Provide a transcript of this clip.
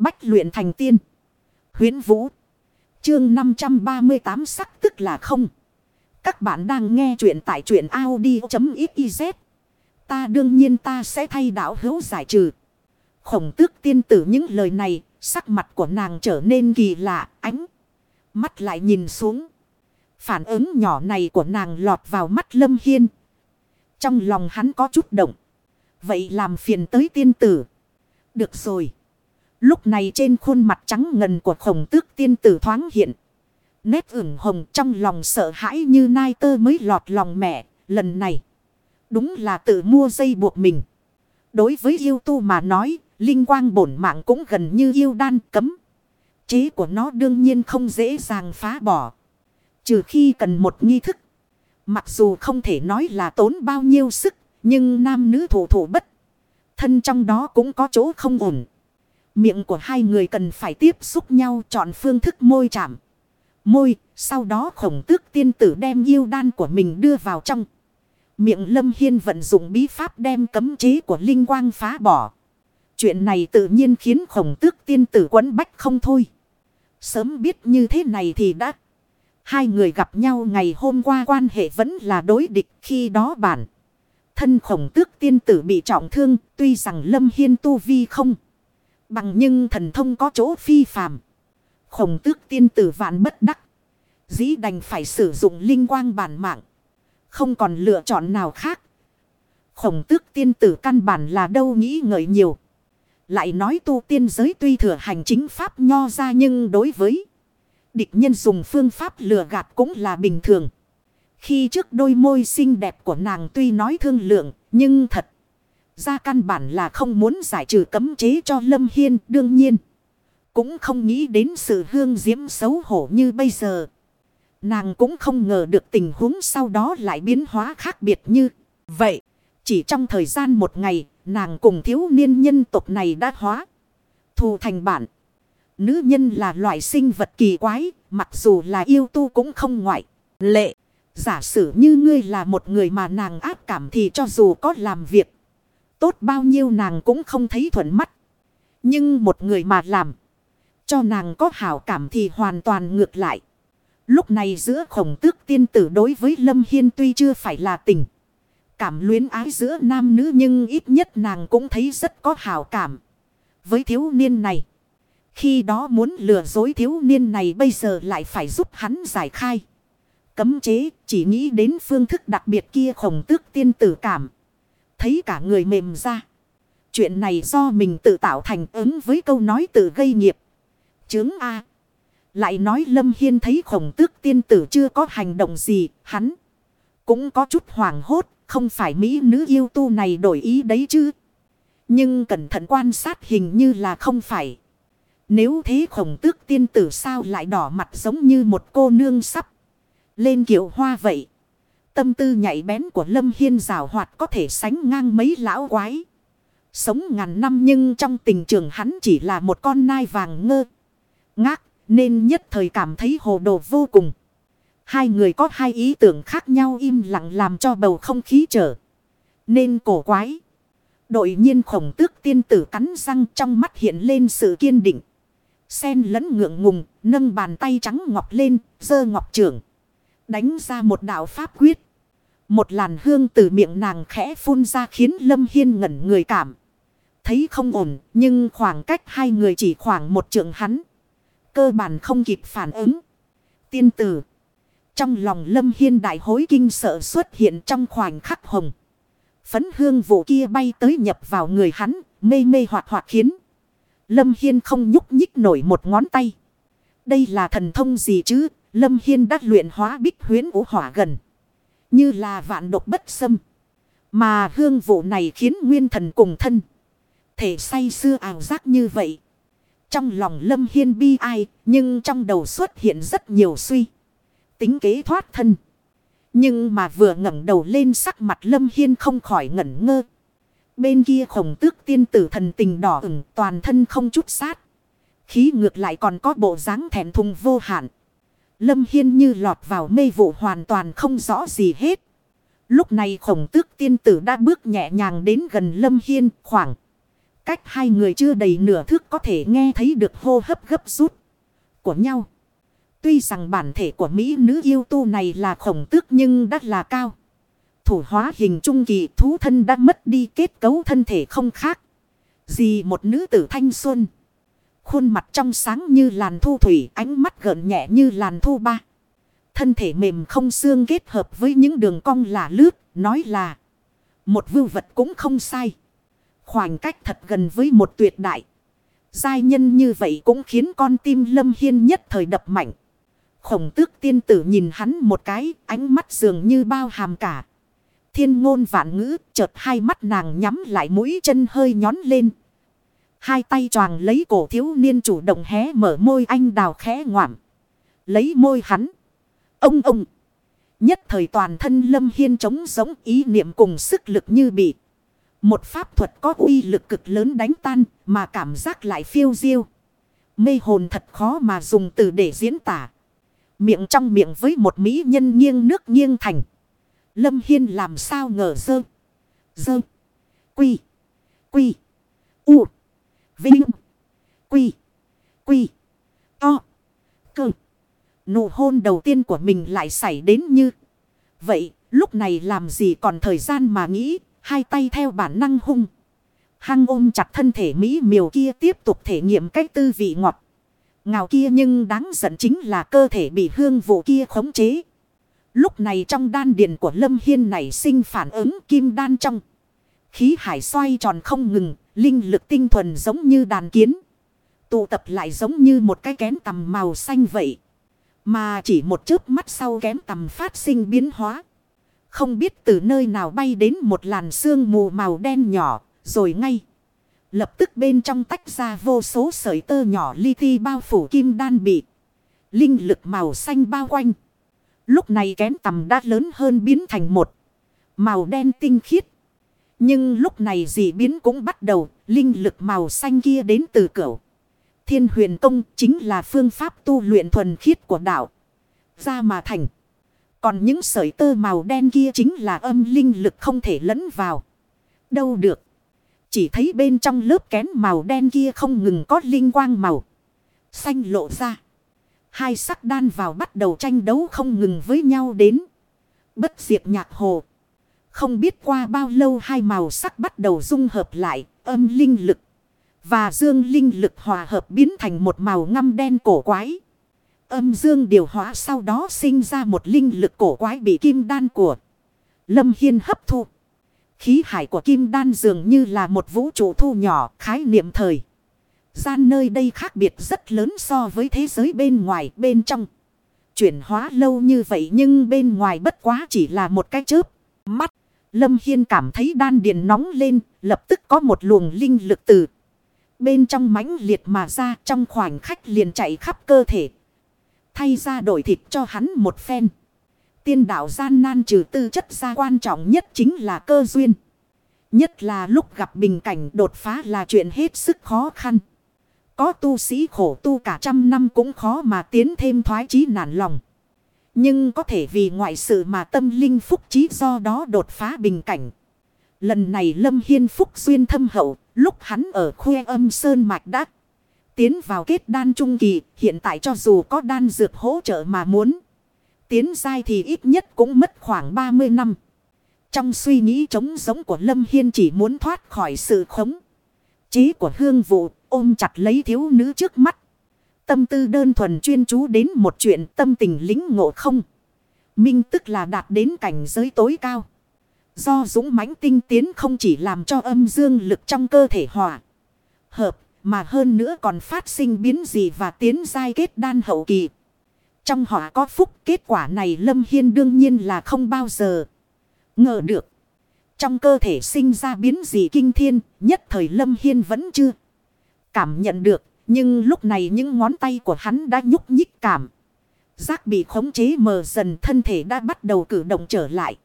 Bách luyện thành tiên. Huyến Vũ. Chương 538 sắc tức là không. Các bạn đang nghe truyện tại truyện Audi.xyz. Ta đương nhiên ta sẽ thay đảo hữu giải trừ. Khổng tước tiên tử những lời này, sắc mặt của nàng trở nên kỳ lạ, ánh. Mắt lại nhìn xuống. Phản ứng nhỏ này của nàng lọt vào mắt Lâm Hiên. Trong lòng hắn có chút động. Vậy làm phiền tới tiên tử. Được rồi. Lúc này trên khuôn mặt trắng ngần của khổng tước tiên tử thoáng hiện. Nét ửng hồng trong lòng sợ hãi như nai tơ mới lọt lòng mẹ. Lần này. Đúng là tự mua dây buộc mình. Đối với yêu tu mà nói. Linh quang bổn mạng cũng gần như yêu đan cấm. Chế của nó đương nhiên không dễ dàng phá bỏ. Trừ khi cần một nghi thức. Mặc dù không thể nói là tốn bao nhiêu sức. Nhưng nam nữ thủ thủ bất. Thân trong đó cũng có chỗ không ổn. Miệng của hai người cần phải tiếp xúc nhau chọn phương thức môi chạm. Môi, sau đó khổng tước tiên tử đem yêu đan của mình đưa vào trong. Miệng Lâm Hiên vận dụng bí pháp đem cấm chế của Linh Quang phá bỏ. Chuyện này tự nhiên khiến khổng tước tiên tử quấn bách không thôi. Sớm biết như thế này thì đã. Hai người gặp nhau ngày hôm qua quan hệ vẫn là đối địch khi đó bản. Thân khổng tước tiên tử bị trọng thương tuy rằng Lâm Hiên tu vi không. Bằng nhưng thần thông có chỗ phi phàm. Khổng tước tiên tử vạn bất đắc. Dĩ đành phải sử dụng linh quang bản mạng. Không còn lựa chọn nào khác. Khổng tước tiên tử căn bản là đâu nghĩ ngợi nhiều. Lại nói tu tiên giới tuy thừa hành chính pháp nho ra nhưng đối với địch nhân dùng phương pháp lừa gạt cũng là bình thường. Khi trước đôi môi xinh đẹp của nàng tuy nói thương lượng, nhưng thật ra căn bản là không muốn giải trừ cấm chế cho Lâm Hiên đương nhiên. Cũng không nghĩ đến sự hương diễm xấu hổ như bây giờ. Nàng cũng không ngờ được tình huống sau đó lại biến hóa khác biệt như vậy. Chỉ trong thời gian một ngày, nàng cùng thiếu niên nhân tộc này đã hóa. Thù thành bản. Nữ nhân là loại sinh vật kỳ quái, mặc dù là yêu tu cũng không ngoại. Lệ, giả sử như ngươi là một người mà nàng ác cảm thì cho dù có làm việc tốt bao nhiêu nàng cũng không thấy thuận mắt. Nhưng một người mà làm, cho nàng có hảo cảm thì hoàn toàn ngược lại. Lúc này giữa khổng tước tiên tử đối với Lâm Hiên tuy chưa phải là tình. Cảm luyến ái giữa nam nữ nhưng ít nhất nàng cũng thấy rất có hảo cảm. Với thiếu niên này. Khi đó muốn lừa dối thiếu niên này bây giờ lại phải giúp hắn giải khai. Cấm chế, chỉ nghĩ đến phương thức đặc biệt kia khổng tước tiên tử cảm thấy cả người mềm ra. Chuyện này do mình tự tạo thành ứng với câu nói tự gây nghiệp. Chướng A. Lại nói Lâm Hiên thấy khổng tước tiên tử chưa có hành động gì, hắn cũng có chút hoảng hốt, không phải Mỹ nữ yêu tu này đổi ý đấy chứ. Nhưng cẩn thận quan sát hình như là không phải. Nếu thế khổng tước tiên tử sao lại đỏ mặt giống như một cô nương sắp lên kiệu hoa vậy. Tâm tư nhạy bén của Lâm Hiên rào hoạt có thể sánh ngang mấy lão quái. Sống ngàn năm nhưng trong tình trường hắn chỉ là một con nai vàng ngơ. Ngác nên nhất thời cảm thấy hồ đồ vô cùng. Hai người có hai ý tưởng khác nhau im lặng làm cho bầu không khí trở. Nên cổ quái. Đội nhiên khổng tước tiên tử cắn răng trong mắt hiện lên sự kiên định. Sen lẫn ngượng ngùng, nâng bàn tay trắng ngọc lên, dơ ngọc trưởng. Đánh ra một đạo pháp quyết. Một làn hương từ miệng nàng khẽ phun ra khiến Lâm Hiên ngẩn người cảm. Thấy không ổn, nhưng khoảng cách hai người chỉ khoảng một trượng hắn. Cơ bản không kịp phản ứng. Tiên tử. Trong lòng Lâm Hiên đại hối kinh sợ xuất hiện trong khoảnh khắc hồng. Phấn hương vụ kia bay tới nhập vào người hắn, mê mê hoạt hoạt khiến. Lâm Hiên không nhúc nhích nổi một ngón tay. Đây là thần thông gì chứ? Lâm Hiên đã luyện hóa bích huyến ủ hỏa gần. Như là vạn độc bất xâm. Mà hương vụ này khiến nguyên thần cùng thân. Thể say xưa ảo giác như vậy. Trong lòng Lâm Hiên bi ai. Nhưng trong đầu xuất hiện rất nhiều suy. Tính kế thoát thân. Nhưng mà vừa ngẩng đầu lên sắc mặt Lâm Hiên không khỏi ngẩn ngơ. Bên kia khổng tước tiên tử thần tình đỏ ửng, toàn thân không chút sát. Khí ngược lại còn có bộ dáng thẹn thùng vô hạn. Lâm Hiên như lọt vào mê vụ hoàn toàn không rõ gì hết. Lúc này khổng tước tiên tử đã bước nhẹ nhàng đến gần Lâm Hiên, khoảng. Cách hai người chưa đầy nửa thước có thể nghe thấy được hô hấp gấp rút của nhau. Tuy rằng bản thể của Mỹ nữ yêu tu này là khổng tước nhưng đã là cao. Thủ hóa hình trung kỳ, thú thân đã mất đi kết cấu thân thể không khác. Gì một nữ tử thanh xuân. Khuôn mặt trong sáng như làn thu thủy ánh mắt gợn nhẹ như làn thu ba. Thân thể mềm không xương kết hợp với những đường cong lả lướt nói là một vưu vật cũng không sai. khoảng cách thật gần với một tuyệt đại. Giai nhân như vậy cũng khiến con tim lâm hiên nhất thời đập mạnh. Khổng tước tiên tử nhìn hắn một cái, ánh mắt dường như bao hàm cả. Thiên ngôn vạn ngữ, chợt hai mắt nàng nhắm lại mũi chân hơi nhón lên. Hai tay choàng lấy cổ thiếu niên chủ động hé mở môi anh đào khẽ ngoạm. Lấy môi hắn. Ông ông. Nhất thời toàn thân lâm hiên trống giống ý niệm cùng sức lực như bị. Một pháp thuật có uy lực cực lớn đánh tan mà cảm giác lại phiêu diêu. Mê hồn thật khó mà dùng từ để diễn tả. Miệng trong miệng với một mỹ nhân nghiêng nước nghiêng thành. Lâm Hiên làm sao ngờ dơ. Dơ. Quy. Quy. U. Vinh. Quy. Quy. To. Cơ. Nụ hôn đầu tiên của mình lại xảy đến như. Vậy lúc này làm gì còn thời gian mà nghĩ. Hai tay theo bản năng hung. Hăng ôm chặt thân thể Mỹ miều kia tiếp tục thể nghiệm cách tư vị ngọt. Ngào kia nhưng đáng giận chính là cơ thể bị hương vụ kia khống chế. Lúc này trong đan điền của Lâm Hiên này sinh phản ứng kim đan trong. Khí hải xoay tròn không ngừng, linh lực tinh thuần giống như đàn kiến. Tụ tập lại giống như một cái kén tầm màu xanh vậy. Mà chỉ một chớp mắt sau kén tầm phát sinh biến hóa. Không biết từ nơi nào bay đến một làn sương mù màu đen nhỏ, rồi ngay. Lập tức bên trong tách ra vô số sợi tơ nhỏ li ti bao phủ kim đan bị. Linh lực màu xanh bao quanh. Lúc này kén tầm đã lớn hơn biến thành một. Màu đen tinh khiết. Nhưng lúc này dị biến cũng bắt đầu. Linh lực màu xanh kia đến từ cửu. Thiên huyền công chính là phương pháp tu luyện thuần khiết của đạo. Ra mà thành. Còn những sợi tơ màu đen kia chính là âm linh lực không thể lẫn vào. Đâu được. Chỉ thấy bên trong lớp kén màu đen kia không ngừng có linh quang màu. Xanh lộ ra. Hai sắc đan vào bắt đầu tranh đấu không ngừng với nhau đến. Bất diệt nhạc hồ. Không biết qua bao lâu hai màu sắc bắt đầu dung hợp lại, âm linh lực. Và dương linh lực hòa hợp biến thành một màu ngăm đen cổ quái. Âm dương điều hóa sau đó sinh ra một linh lực cổ quái bị kim đan của Lâm Hiên hấp thu. Khí hải của kim đan dường như là một vũ trụ thu nhỏ khái niệm thời. Gian nơi đây khác biệt rất lớn so với thế giới bên ngoài bên trong. Chuyển hóa lâu như vậy nhưng bên ngoài bất quá chỉ là một cái chớp. Mắt, Lâm Hiên cảm thấy đan điền nóng lên, lập tức có một luồng linh lực từ. Bên trong mãnh liệt mà ra trong khoảnh khắc liền chạy khắp cơ thể. Thay ra đổi thịt cho hắn một phen. Tiên đạo gian nan trừ tư chất ra quan trọng nhất chính là cơ duyên. Nhất là lúc gặp bình cảnh đột phá là chuyện hết sức khó khăn. Có tu sĩ khổ tu cả trăm năm cũng khó mà tiến thêm thoái chí nản lòng. Nhưng có thể vì ngoại sự mà tâm linh phúc trí do đó đột phá bình cảnh. Lần này Lâm Hiên phúc duyên thâm hậu, lúc hắn ở khuê âm sơn mạch đắc. Tiến vào kết đan trung kỳ, hiện tại cho dù có đan dược hỗ trợ mà muốn. Tiến dai thì ít nhất cũng mất khoảng 30 năm. Trong suy nghĩ trống giống của Lâm Hiên chỉ muốn thoát khỏi sự khống. Chí của hương vụ ôm chặt lấy thiếu nữ trước mắt. Tâm tư đơn thuần chuyên chú đến một chuyện tâm tình lính ngộ không. Minh tức là đạt đến cảnh giới tối cao. Do dũng mãnh tinh tiến không chỉ làm cho âm dương lực trong cơ thể hòa. Hợp mà hơn nữa còn phát sinh biến gì và tiến giai kết đan hậu kỳ. Trong họ có phúc kết quả này Lâm Hiên đương nhiên là không bao giờ ngờ được. Trong cơ thể sinh ra biến gì kinh thiên, nhất thời Lâm Hiên vẫn chưa cảm nhận được. Nhưng lúc này những ngón tay của hắn đã nhúc nhích cảm. Giác bị khống chế mờ dần, thân thể đã bắt đầu cử động trở lại.